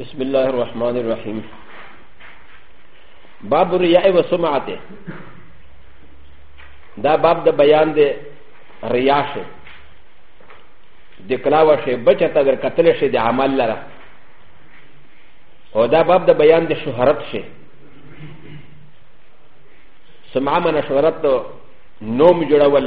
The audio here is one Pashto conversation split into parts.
بسم الله الرحمن الرحيم باب الرياء وسمعته دا باب د بیان د ریا شه د کلاوه شه بچت اگر قتل شه د عمل لره او دا باب د بیان د شهرت شه سمع من شهرت نوم جوړول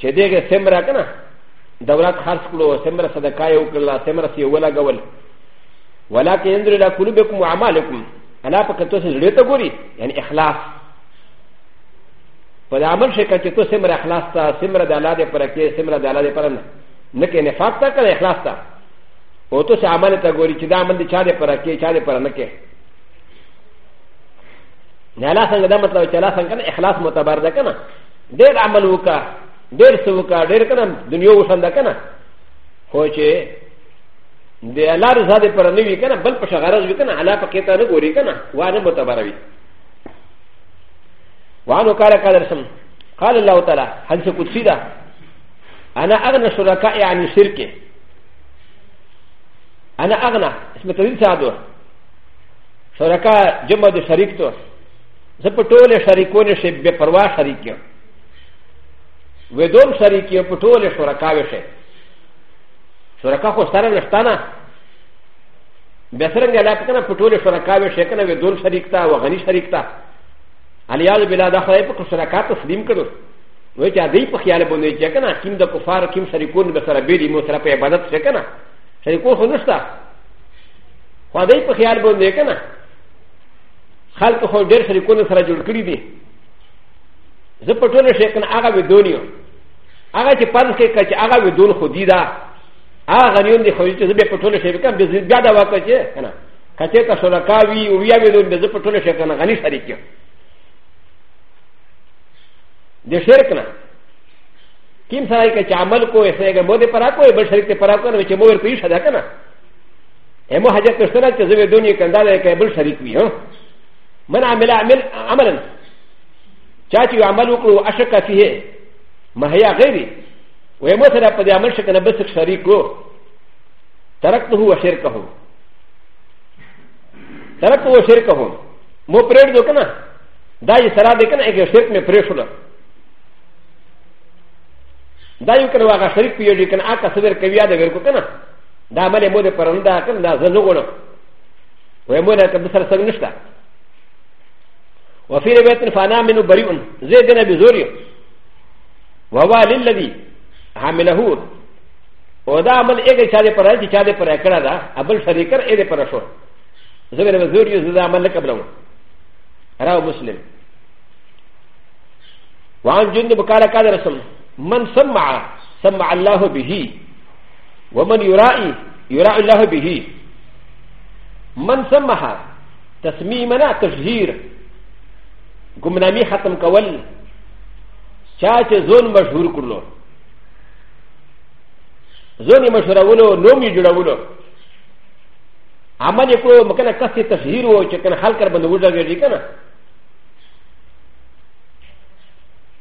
چې دغه سمره کنه دولت خرڅ کړو سمره صدقه یې وکړه سمره یې ولګول ولکه انظر الى قلوبكم واعمالكم الا پکې تاسو زړه ته ګوري یعنی اخلاص په دې عمل شي چې تاسو سمره اخلاص ته سمره د الله دې پر کې سمره د الله دې پر نه نه کې نفاق ته کړه اخلاص ته او تاسو عمل ته ګوري چې دا عمل دې چا دې پر کې چا دې پر نه کې نه الله څنګه دا مطلب چې الله څنګه اخلاص معتبر ده کنه ډېر عمل وکا ډېر څه وکا ډېر کنه دنیا وسند کنه خو چې د الله رضا دې پر نه وی کنه بل په شغرز وی کنه الله پکې ته نه ګوري کنه وانه معتبر وي وانه کار کار رسم قال الله تعالی حدیث قدسی ده انا اغنى شركاء عن الشرك انا اغنى اسم تدين سعدوه شرکا جمع د شریک تو زه په ټوله شریکونه شي بې پروا شریک یم ودوم شریک یم په ټوله شرکا وې شي شرکا خو سره نشتانه بیا څرنګه لا پکنه په ټوله شرکا وې شي کنه ودوم شریک تا او غني شریک تا الیاذ بالله دا خدای په شرکا تسلیم کړو وای چې دې په خیال باندې چې کنه کیم د کفار کیم شریکون به سره بیری مو سره په عبادت شي کنه شریکو خو نشته خو دای په خیال باندې کنه خلک خو ډېر شریکونه سره جوړ کړی دي زه په ټوله شي کنه هغه ودونیو هغه چې پرز کې کچ هغه ودون خو دی دا هغه غنیون دی خو چې زه په ټوله شي کنه به زیاده دا واکه چې کنه کچې ته شرکا وی او بیا ودون به زه په ټوله شي کنه غنی شریک یم د شرک نه کیم سره کې چې عمل کوې سره مو دې پرا کوې بل شریک ته پرا کوې چې مو ور پیښه ده کنه امو حاجت نشته نه چې زه به دونی کنده ده کې بل شریک وي ها من عمل عمل عملا چا چې عمل وکړو اشک فيه ما هي غیري و امو سره په دې عمل شک نه بس شریک کو ترکته و شرکه ترکته و شرکه مو پرېړ دو کنه دا یې سره دې کنه یو شرک مې پرې شول دا یو کنه واغه شریک پیږي کنه آکا صدر کوي دا ورکو کنه دا مله مو د پرون دا کړم دا زه نه غواړم وای مو نه ته سره څنګه نشته وفي روايه فانا منه بريء زيد نه بزوري وهو للذي حمله و دا عمل اګه چا دې پر راځي چا دې پر کړه دا ابل شریکر اې دې پر شو زه به زور یو زه دا عمل قبلو راو مسلم وعن جند بقال قال رسول من سمع سمع الله به ومن يرائي يرائي الله به من سمها تسميمنا تشهير گمنامی ختم کول چا چې زون مشهور کړلو زون یې مشهورولو نوم یې جوړولو عمل یې کړو مکنه کس یې تشهیر و چې کنه خلک باندې وډغېږي که نه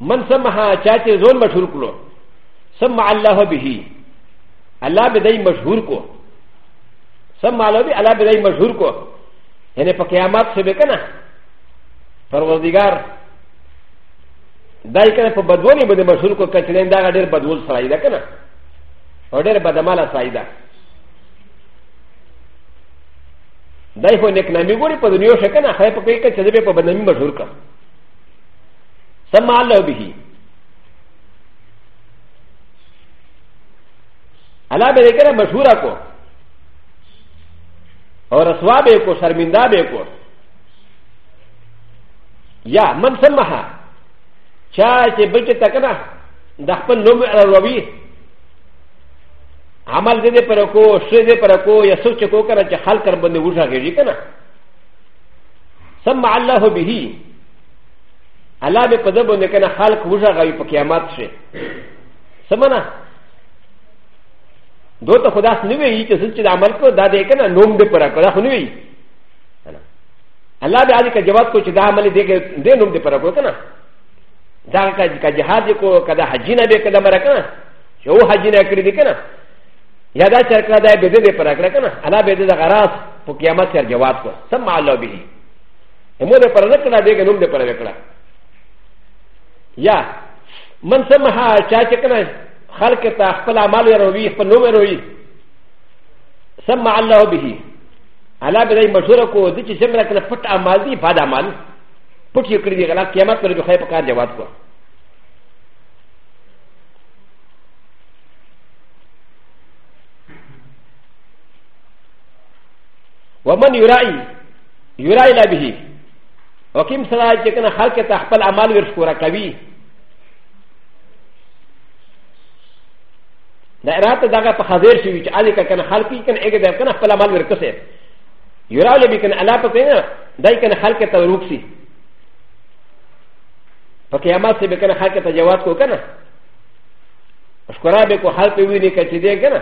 من سمها چا چې زون مشهور کړلو سم الله به الله به دای مشهور کو سم الله به الله به دای مشهور کو یعنی په قیامت څه به کنه پروردگار دای کنه په بدوونی باندې مشهور کو کچلین دا ډیر بدول سړی ده کنه او ډیر بدماله سړی ده دای خو نیک نامی ګوري په دنیا شکه نه خای په کې کچې به په بدنامي مشهور کړ سم الله به الله به دې کنه مشهوره کو او رسوا به کو شرمنده به کو یا من سمها چا چې بل چې تکنه د خپل نوم روي عمل دې پر کو شې دې پر کو یا سوچ کو کنه چې خلک باندې وژاږي کنه سمع الله به الله به په دې باندې کنه خلق وژغوي په قیامت شي سمنه دو ته خدا نه وی چې څه چې عمل کو دا دې کنه نوم دې پر کړه خو نه وی الله به علی کا جواب کو چې دا عمل دې دې نوم دې پر کړه کنه دا کا جهاد کو کدا حج نه به کدا مر کنه چې او حج نه کړی دې کنه یا دا چر کړه دا به دې پر کړه کنه الله به دې غراس په قیامت سره جواب کو سم الله به امو د پر نه کړه دغه نوم د پر وکړه یا من سمها چا چې کنه خلق ته خپل اعمال وروي خپل نوم وروي سمع الله به الله به مشوره کو د چې سمره کنه پټ اعمال دي فاد اعمال پټ یې کړی دی غلا قیامت پر به خیر په کار جواب کو ومن يرائي يرى الى به وكيم سرا چکن خلق ته خپل اعمال ورشکورا کوي دا اراده دغه په حاضر شوی چې الی کنه خلق کنه اګه دا کنه خپل اعمال ورکسه يرى الى به کنه الا په کنه دای کنه خلق ته روکسي په قیامت سي به کنه خلق ته جواب کو کنه شکرا به کو حال په ویني کچې دی کنه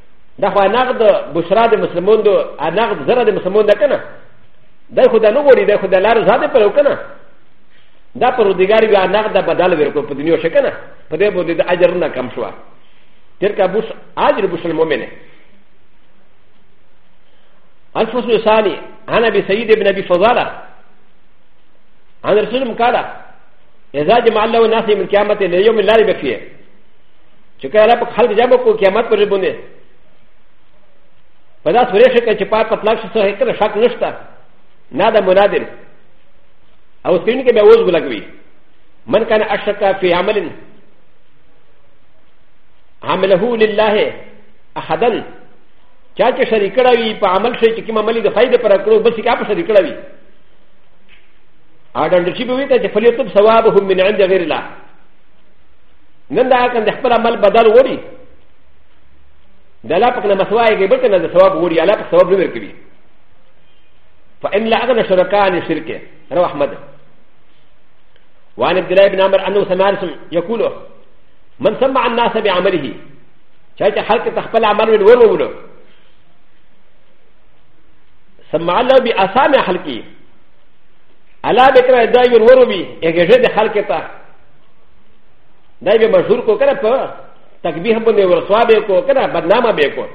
دا خو نقد بشرا د مسلمون دو نقد زره د مسلمون ده کنه دا خو دا نه غوري دا خو دا لار زاده پر وکنه دا پر دیګار بیا نقد بدل ورکو په دنیا شکنه په دې بده د اجر نه کم شو تر کا بوش اجر بوش المؤمنه الفصل الثاني عن ابي سعيد بن ابي فضاله عن رسول قال اذا جمع الله الناس من قيامه ليوم لا ريب فيه چې کله الله په خلق جمع کو قیامت پر باندې په دا سورې شکه چې پات پتلاک شي څه کله شک نشته نه دا منادر او سپین کې به اوس ولګوي من کان اشرک فی عمل عمله لله احدا چا چې شریک کړه وي په عمل شي چې کوم عمل د فائدې پر کړو بس کې اپ شریک کړه وي اډل شي به وي ته چې فلیتب ثوابهم من عند غیر الله نن دا کنه خپل عمل بدل وړي د الله پاک نه مسوای کې بلکې نه د ثواب وړي الله پاک ثواب نه ورکوي فإن لا أغنى شركاء عن الشرك رواه أحمد وعن عبد الله بن عمر أنه سمع يقول من سمع الناس بعمله شايت حلق تخبل عمل من ورو ولو سمع الله بأسامع حلقي ألا بكرة دائما ورو بي يجد حلقته دا به مشهور کو کنه په تکبیه باندې ورسوا به کو کنه بدنامه به کو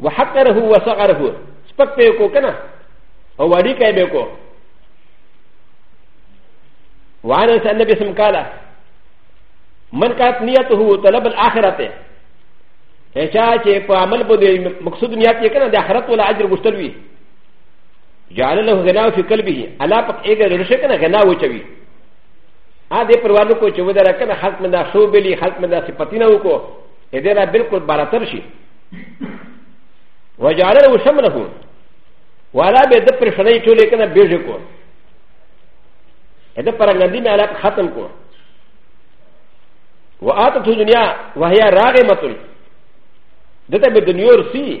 وحقره وصغره سپک به کو کنه او وړي کوي به کو وانا سن النبي سم قال من كانت نيته طلب الاخرته هچا چې په عمل بده مقصود نیت یې کنه د آخرت ولا اجر غوښتل وي جعل له غنا في قلبه الا پک اګ رشه کنه غنا وچوي ا دې پروانو کو چې ودر کنه خلق مندا شو بلی خلق مندا صفاتینه وکړو اې دې را بالکل باراتر شي وجعل له شمله ولا به د پر شنه ټولې کنه بیژ کو اې د پر غندې مې علاقه ختم کو واتت دنیا وهي راغمه دته به دنیا ورسی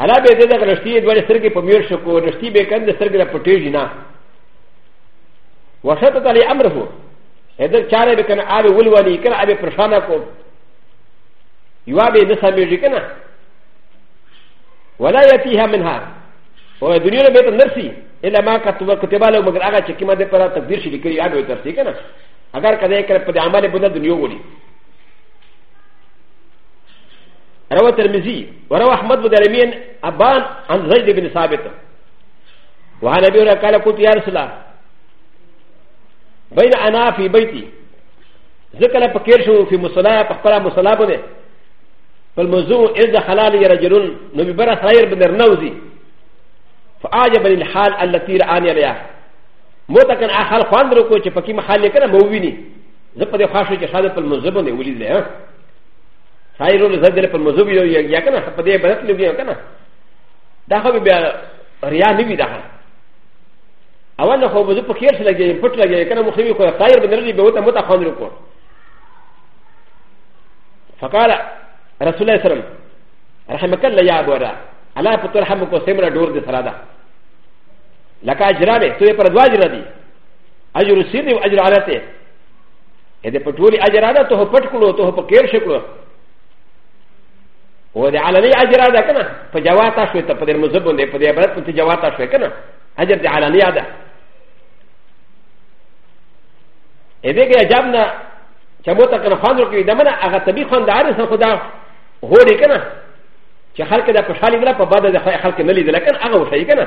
هلا به دې د رشتي دوه سرګې په میر شو کو رشتي به کند سرګې را پټېږي نه وشت تعالی امره هدا چاره به کنه آبه ولوالي کنه آبه پرشانه کو یوا به نه سمېږي کنه ولا يتيها منها و د دنیا به ته نرسي الا ما كتب كتب له مگر هغه چې کیمه د پر تقدیر شي لیکي هغه به ترسي کنه اگر کله یې کړ په عمل بدل دنیا وړي روى الترمذي وروى احمد بن الامين ابان عن زيد بن ثابت وعن ابي هريره قال قلت يا رسول الله بين انا في بيتي ذكر فكير شو في مصلاه فقرا مصلاه بني فالموضوع اذا خلال رجلون نبي برا خير بن النوزي فاعجبني الحال التي راني عليها موتا كان اخر خوان دركو چې پکې محل کنه مو ویني زه په دې خاصه چې شاده په مزبنه ولید له سايرو لزدل پر مذهب يو يا كنا فدي بدت لبيا كنا دا خو بيا ريا نبي دا اول خو بده په خیر سره لګي پټ لګي کنه مخوي کو ساير بنرلي به وته مت خوان رکو فقال رسول الله صلى الله عليه وسلم رحمك الله يا ابو را الا فتر حمك سمرا دور دي سرادا لك اجرانه تو پر دواجر دي اجر سيدي واجر على سيدي ا د پټولي اجرا ده ته پټ کړو ته په کېر شکړو و د علني اجرا ده کنه په جواتا شو ته په دې مذهب باندې په دې عبادت په جواتا شو کنه اجر د علني ده ا دې کې عجب نه چې مو ته کنه خوان ورکړي د منه هغه طبي خوان د عارف خدا هوري کنه چې خلک د پښالي ولا په بده د خلک نه لیدل کنه هغه وشي کنه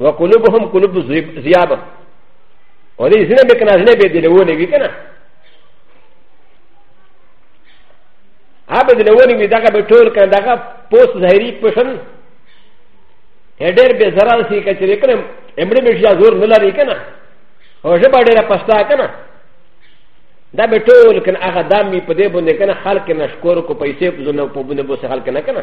و قلوبهم قلوب زیاب و دې زنه به کنه زنه به دې له ونه وی کنه هغه دې له ونه وی دغه به ټول کنه دغه پوس ظاهری پښن هډر به زرا سی کچې کنه امړې به شیا زور نه لري کنه او ژبه ډېره پستا کنه دا به ټول کنه هغه دامي په دې باندې کنه خلک نه شکور کو پیسې په زونه په باندې بوسه خلک نه کنه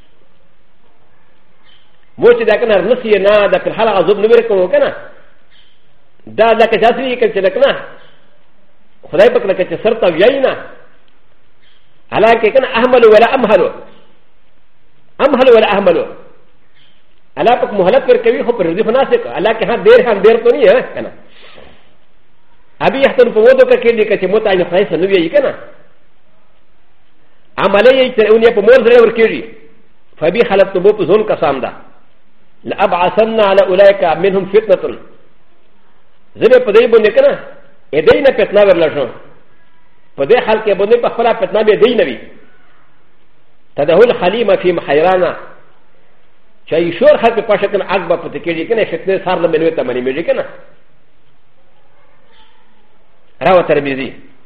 مو چې دا کنه نسی نه د په حال غضب نه ور کوو کنه دا دا که جاسي یې کړ چې لکنه خدای په کله چې سر ته ویای نه حالانکه کنه احمل ولا امهلو امهل ولا احملو الله پاک مهلت پر کوي خو پر دې فناسه کو الله کې ها ډېر هم ډېر ته نه یې کنه ابي احتن په ودو کې دې کې چې متعین خدای سره نه ویای کنه عملي یې چې اونې په مور زړه ورکېږي فبي خلت نبو په ځون قسم ده لابعثن على اولئک منهم فتنه زبه په دې باندې کنه اې دې نه فتنه ورلښم په دې حال کې باندې په خپل فتنه به دې نه وي تدهول حلیمه فی محیرانا چې ایشور خلک په شکل اکبر پته کېږي کنه فتنه سار له منوي ته منې مېږي کنه راو ترمذی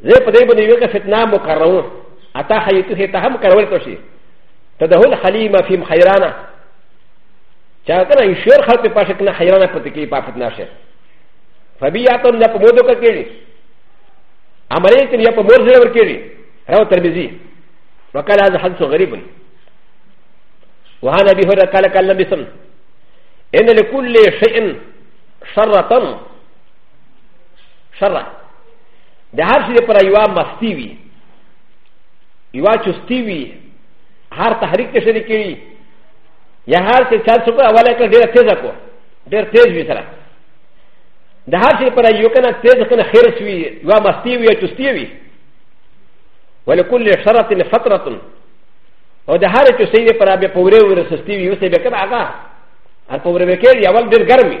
زه په دې باندې یو کې فتنه مو کارو اتا حیته ته هم کارول کوشي ته د هل خلیمه فیم خیرانه چا کنه ایشور خلک په پښه کنه خیرانه پته کې په فتنه شه فبیاتو نه په مودو کې کېږي امرې ته یا په مور زړه ور کېږي راو ترمذی وقال هذا حدث غريب وهذا به هذا قال قال النبي صلى الله عليه وسلم ان لكل شيء شرطا شرع د هر شي لپاره یوه مستی وي یوه چستی وي هر تحریک ته شریک کړي یا هر څه چل څه کوه اوله کړه ډېره تېزه کو ډېر تېز وي سره د هر شي لپاره یو کنه تېز کنه خرس وي یوه مستی وي چستی وي ولكل شرط فترة او د هر څه سي لپاره به پوره ورسستی وي اوسې به کنه هغه هر پوره به کېږي اول ډېر ګرمي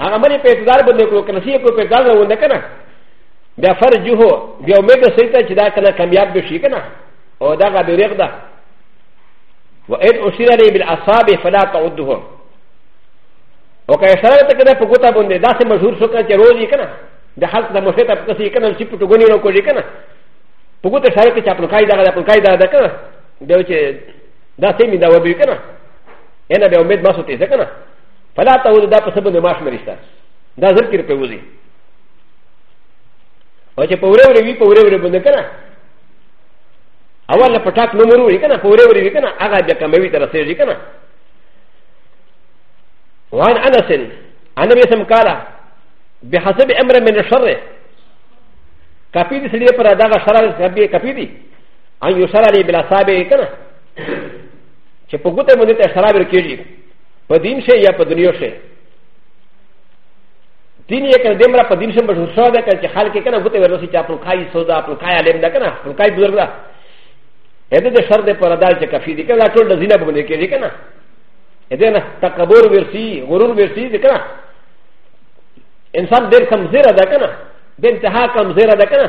هغه مری په اعتدال باندې کړو کنه سی کو په اعتدال روانده کنه بیا فرج هو بیا امید سي ته چې دا کنه کامیاب به شي کنه او دا غا بیرغ ده و ان اشیر علی بالاصاب فلا تعده او که اشاره ته کنه په ګوتا باندې دا سه مشهور شو کنه چې روزي کنه د حق د مشه ته پکې کنه چې په ټګونی نو کوي کنه په ګوتا شای کې چې خپل کای دا خپل کای دا ده کنه دا چې دا سه می دا وبې کنه انا به امید ما سوتې ځه کنه فلا ته ولې دا په سبب د ماش مرشته دا زر کې په وځي او چې په وره وره وی په وره وره باندې کنه اول نه پټاک نو مرو وی کنه په وره وره وی کنه هغه د کموي تر سره کنه وان انس انا بسم قال بحسب امر من الشر کافي دي سړي پر دغه شر کافي کافي دي ان يشرع لي بلا صاحب کنه چې په ګوته مونږ ته شراب ورکېږي په دین شي یا په دنیا شي دین یې کنه دمرا په دین شم مشهور شو ده کنه چې خلک کنه بوته ورسې چې خپل کای سودا خپل کای علم ده کنه خپل کای بزرګ ده اته د شر د پر دال چې کافي دي کنه ټول د زینب باندې کېږي کنه اته نه تکبر ورسی غرور ورسی دي کنه انسان ډېر کمزره ده کنه د انتها کمزره ده کنه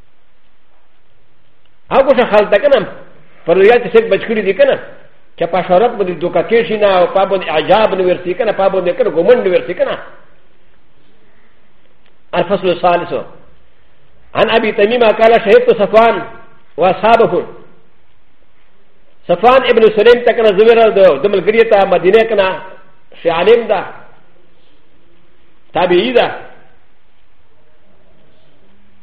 هغه څه خاص ده کنه پر لویا چې څوک بچ کړي دي کنه چې په شهرت باندې دوکه کې شي نه او په باندې عجاب نه ورسي کنه په باندې کنه ګومن نه ورسي کنه الفصل الثالث عن ابي تميمه قال شهدت صفوان واصحابه صفوان ابن سليم تكنا زبير دم القريه مدينه كنا في علم ده تابعي ده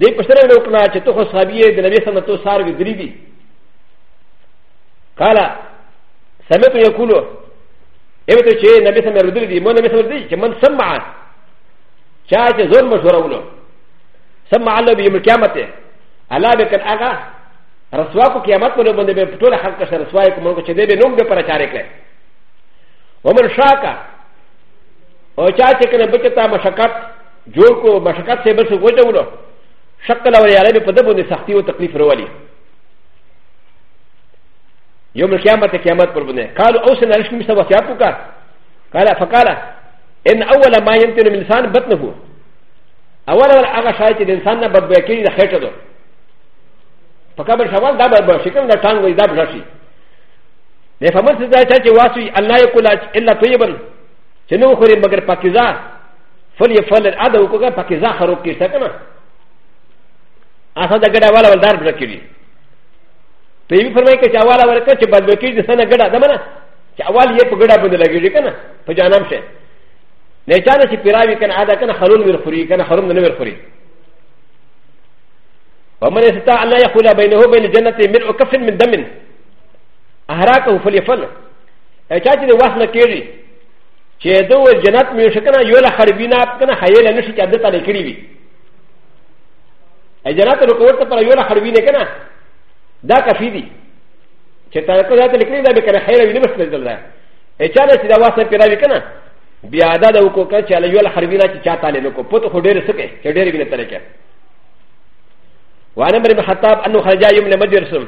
دې پښتنه نو کړه چې ته خو صحابي د نبی سره تو سار وی درې دي قال سمعت يقول ايوه چې نبی سره ردل دي مو نبی سره دي چې من سمع چا چې زور مشوره ولو سمع الله به يوم القيامه الله به کن هغه رسوا کو قیامت پر باندې به ټول خلق سره رسوا کوم چې دې به نوم به پرچارې کړي ومن شاکا او چا چې کنه بچتا مشقت جوړ کو مشقت سے بس وجه ولو شکل او یاره به په دبو نه سختی او تکلیف روالي يوم القيامة قيامات پر بنه قالوا اوسنا ليش مش وصياتك قال فقال ان اول ما يمتن من الانسان بطنه اول اول هغه شای چې د انسان نه بد بیا کېږي د خېټه ده په قبر شوال دا بد بیا شي کوم دا ټانګ وي دا بیا شي د فمن څه ځای چې واسوي الله یې کولا الا طیبا چې نو خوري مګر پاکیزه فلی فل ادا وکړه پکې ځا خرو کې څه کنه اسا دا ګډه والا ولدار بل کړی ته یې فرمایي چې اواله ورکه چې بدل کې د سنه ګډه ده منه چې اول یې په ګډه باندې لګیږي کنه په جانم شه نه چا چې پیراوی کنه ادا کنه خلون ور خوري کنه خرم نه ور خوري ومن استطاع ان يقول بينه وبين الجنه ملء كف من دم اهراكه فليفل چا چې واسنه کېږي چې د جنت مې شو کنه یو له خربي نه کنه حیا له نشي چې عادت علی کړی وي ای جنت نو کوته پر یو له خربي نه کنه دا کافي دي چې تا کو ذات لیکلی دا به کنه حیا وي نه بس لږل دا ای چا نه چې دا واسه پیراوي کنه بیا دا د وکړه کنه چې له یو له خربي نه چې چا تعالی نو کو پته خو ډېر سکه چې ډېر ویني تل کې وانا مریم خطاب انو خرجا یوم نه مدرسم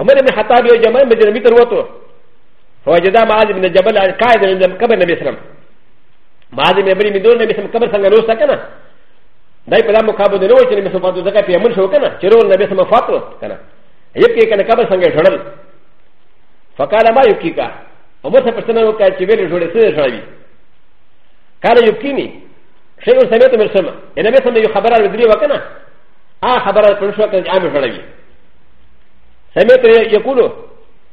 عمر بن خطاب یو جماعت مدرمی تر وته فوجد معاذ بن جبل قائد عند قبر النبي صلى الله عليه وسلم معاذ بن جبل من دون النبي صلى الله عليه وسلم قبر سنگا نوستا كنا داي پدا مقابل دنو چه نبي صلى الله عليه وسلم في عمل شو كنا چه رو النبي صلى الله عليه وسلم فاتو كنا يبكي كنا قبر سنگا شرل فقال ما يبكي كا ومو سا پرسنا وكا چه ويلي جوڑي سنة شرابي قال يبكيني شيء سمعت من سمع النبي صلى الله عليه وسلم يخبر على بدري وكنا آ خبر على پرشوة كنا عامل شرابي سمعت يقولوا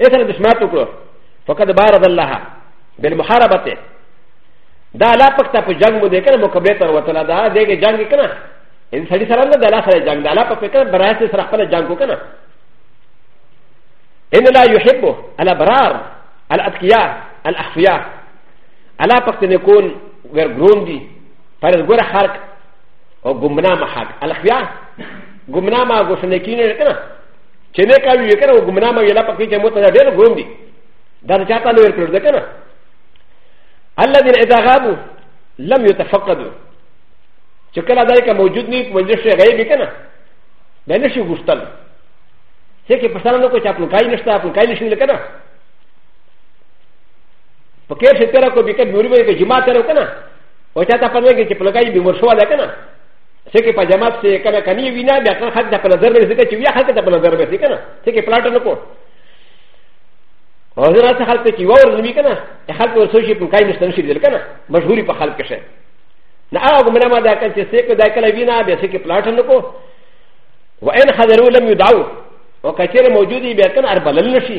ایسا نه دشمات وکړو فقط بارد الله بالمحاربه ته دا لا پکتا په جنگ مو دې کنه مقابله تر وته لا دا دې کې جنگ کنه ان سړي سره نه دلا سره جنگ دلا په فکر برایت سره خپل جنگ کو کنه ان لا يحبه الابرار الاتقياء الاخفياء الا پکت نه کون غیر ګرون دي پر ګور خلق او ګمنا محق الاخفياء ګمنا ما غوښنه کینه کنه چې نه کوي یې کنه او ګمنا مې لا پکې چې موته ډېر ګوم دي دا چې چاته لویر کړل ده کنه الذين اذا غابوا لم يتفقدوا چې کله دا کې موجود نه مجلس شي غیب کنه دا نشي غوښتل چې کې پسند نو کو چې خپل کای نشته خپل کای نشي لکنه په کې چې تر کو به کې نور به جماعت تر کنه او چاته پدې کې چې خپل کای به مرشو ده کنه څه کې په جماعت سره کنه کني وینا بیا کنه خلک د په نظر باندې ځکه چې بیا خلک د په نظر باندې کنه څه کې پلاټ نه کو او زه راته خلک چې وور نه کنه خلک ورسو شي په کای نشته نشي دل کنه مشهوري په خلک شه نه هغه ګمنه ما دا کړ چې څه کې دا کله وینا بیا څه کې پلاټ نه کو وان حضروا لم يدعوا وكثير موجودي بیا کنه اربلل نشي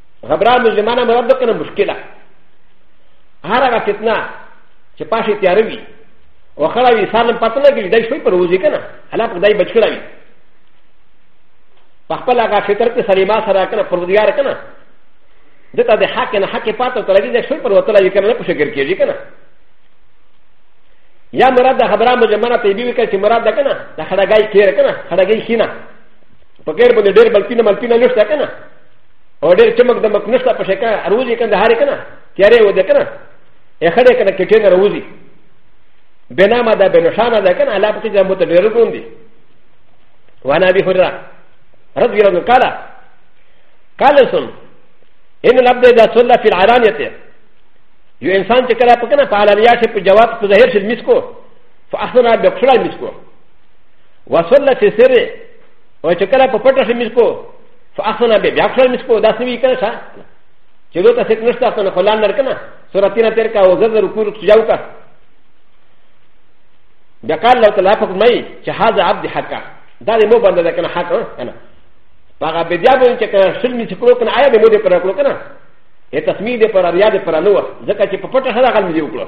غبرا مجرمانه مراد ده کنه مشکله هر هغه فتنه چې پاشي تیاره وي او خړه وي سالم پته نه کېږي دای شوی پر وځي کنه هلا په دای بچ کړی وي په خپل هغه فطرت سلیمه سره کنه پروردګار کنه دته د حق نه حق پاته ترګي د شوی پر وتل وي کنه نه پوښګر کېږي کنه یا مراد د خبره مجمنه ته بي وکړي چې مراد ده کنه د خړګای کېر کنه خړګای شینه په کېر باندې ډېر بلپینه ملپینه نشته کنه او ډېر چمک دمک نشته په شکه روزي کنه هاري کنه تیارې و دې کنه یې خړې کنه کټې نه روزي بنا ما دا بنشانه ده کنه الله پکې جنبو ته ډېر روان دي وانا ابي هريره رضي الله قال قال سن ان العبد اذا صلى في العلانيه يو انسان چې کله پکنه په علانيه شي په جواب په ظاهر شي مسکو فاحسن بقشلا مسكو وصلى في سر او چې کله په پټه شي مسکو فاخنا به بیا خپل مسکو داس نه وی کنه شه چې دوی تاسو کې نشته کنه خلان نر کنه سورۃ نه تیر کا او زړه رکوع سجاو کا بیا قال لو تعالی فقط مې چې هاذا عبد حقا دا دې مو باندې ده کنه حق کنه هغه به بیا به چې کنه شل می څکلو کنه آیا به مو دې پر کړو کنه ا ت س م ي د پر رياض پر نو ځکه چې په پټه هغه غل مې وکړو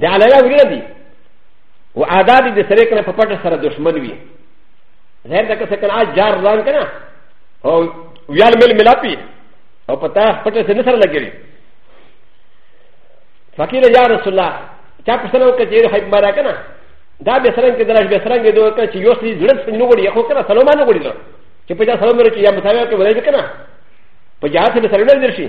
د علایا ویره دي او عادات د سره کنه په پټه سره دشمن وي زهر دغه څه کنه جار ځان کنه او ویال مل ملاپی او پتا پټه سره نه سره لګي فقیر یا رسول الله چا په سره وکړي چې حب مرا کنه دا به سرنګ کې درش به سرنګ دوه کنه چې یو سړي زړه څنګه وړي خو کنه سلامانه وړي نو چې په جا سلام ورچې یا متاوی کې ولې کنه په جا سره سره نه درشي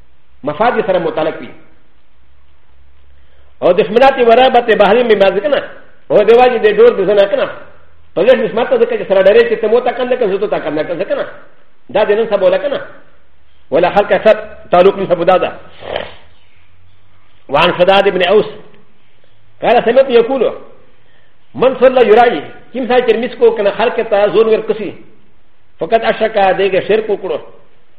مفاد سره متعلق وي او دشمنات ورابط بحري مې مازه کنه او د واجه د ډور د زنه کنه په دې نسبت ته چې سره ډېرې چې تمو تا کنه کنه زه تا کنه کنه کنه دا د نن سبا ولا کنه ولا خلق سب تعلق من سبدا ده وعن شداد بن اوس قال سمعت يقول من صلى يراي كم ساعه ترمس کو کنه خلق ته زور ور کسي فقط اشکا دیګه شرک وکړو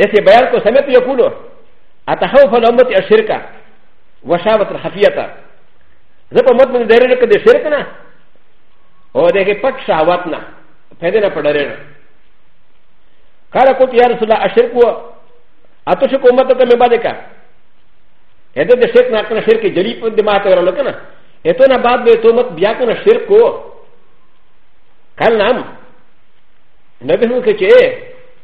اسي بيان كو سمعت يقولو اتخوف الامه الشركه وشابه الخفيه زه په مت من درې کې د شرک نه او دغه پټ شهوات نه پیدا نه پړل قال قلت يا رسول الله الشرك هو اتشك امتك من بعدك هذا د شرک نه کنه شرک جلی په دماغ ته ورلو کنه اته نه بعد به تومت بیا کنه شرک کو قال نعم نبي هو کې چې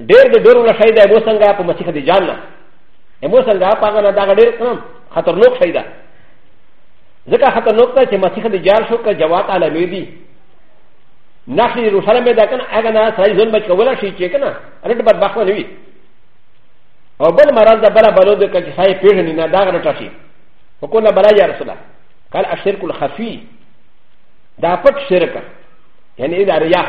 ډېر د ډېر ولا شي دا مو څنګه په مسیح د جان نه مو څنګه په هغه نه دا ډېر کم خطرناک شي دا ځکه خطرناک ده چې مسیح د جان شو که جوات عالمي دي نخل يروشلم به دكن اغنى سعي زن بچ كولا شي چيكنا رد بد بخوا نوي او بل مرض ده بلا بلو ده كي سعي پيرني نا داغ رتا شي فقلنا بلا يا رسول الله قال الشرك الخفي دا پت شركه يعني اذا رياح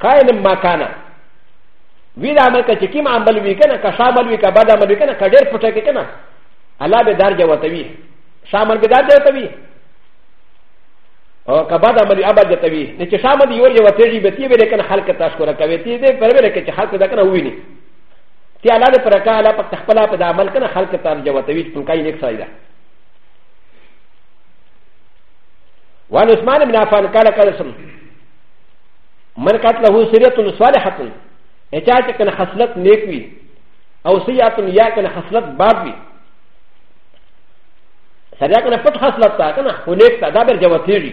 قائل ما كان وی دا عمل کچه کیم عمل وی کنه که شامل وی که بد عمل وی کنه که ډیر پټه کې کنه الله به درجه وتوی شامل به درجه وتوی او که بد عمل ابد جتوی نه چې شامل یو یو تیږي به تی به کنه خلق تشکر کوي تی دې پر ویل کې چې خلق دا کنه ویني تی الله دې پر کا الله په خپل په عمل کنه خلق ترجه وتوی چې پنکای نیک سایدا وان عثمان بن عفان قال قال سم من کات له سریت صالحت اچا چې کنه خصلت نیک وي او سیات یا کنه خصلت باب وي سریا کنه پټ خصلت تا کنه خو نیک تا دا بر جوتیږي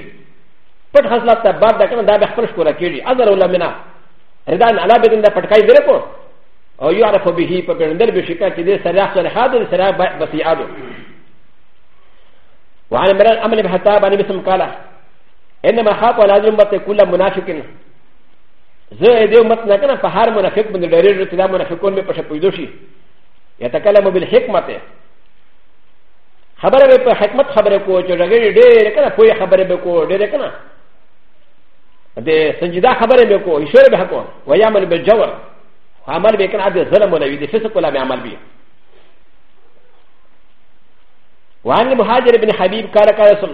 پټ خصلت تا باب دا کنه دا به خپل شکر کیږي اذر ولا منا ردان علا بدن دا پټکای درې کو او یو عرفو به په پیندل به شکا چې دې سریا سره حاضر سریا بسیادو وعن مران امر بحتاب عن بسم قاله انما خاف على هذه الامه كل منافق زه دې امت نه کنه په هر منافق باندې ډېرې چې دا منافقون مې په شپېدو شي يتكلم بالحكمه خبره به په حکمت خبره کو چې ډېرې ډېرې کنه پوهه خبره به کو ډېرې کنه د سنجیده خبره به کو ایشور به کو ويعمل بالجور عمل به کنه د ظلم ولا وي د فسق ولا به عمل به وعن مهاجر بن حبيب قال قال سم